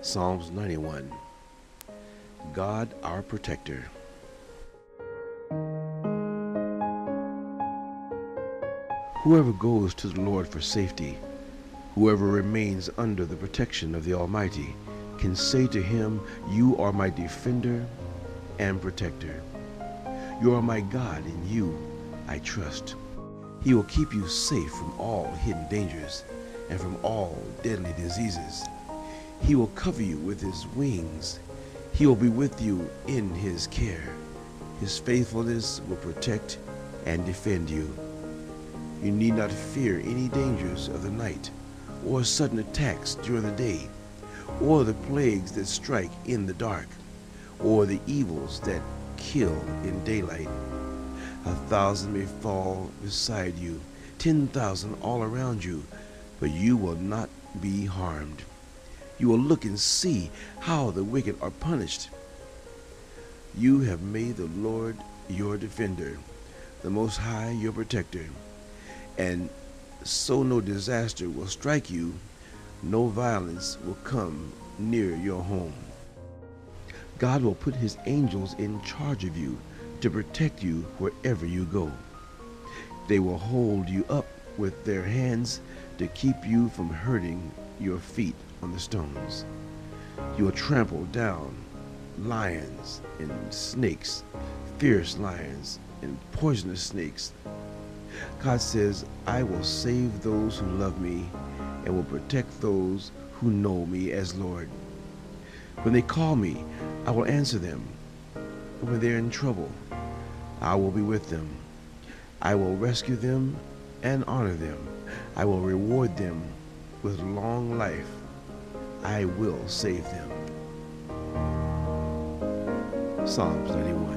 Psalms 91 God our Protector. Whoever goes to the Lord for safety, whoever remains under the protection of the Almighty, can say to him, You are my defender and protector. You are my God, in you I trust. He will keep you safe from all hidden dangers and from all deadly diseases. He will cover you with his wings. He will be with you in his care. His faithfulness will protect and defend you. You need not fear any dangers of the night, or sudden attacks during the day, or the plagues that strike in the dark, or the evils that kill in daylight. A thousand may fall beside you, ten thousand all around you, but you will not be harmed. You will look and see how the wicked are punished. You have made the Lord your defender, the Most High your protector, and so no disaster will strike you, no violence will come near your home. God will put his angels in charge of you to protect you wherever you go. They will hold you up with their hands to keep you from hurting your feet on the stones. You will trample down lions and snakes, fierce lions and poisonous snakes. God says, I will save those who love me and will protect those who know me as Lord. When they call me, I will answer them. When they're in trouble, I will be with them. I will rescue them and honor them. I will reward them with long life. I will save them. Psalms 91.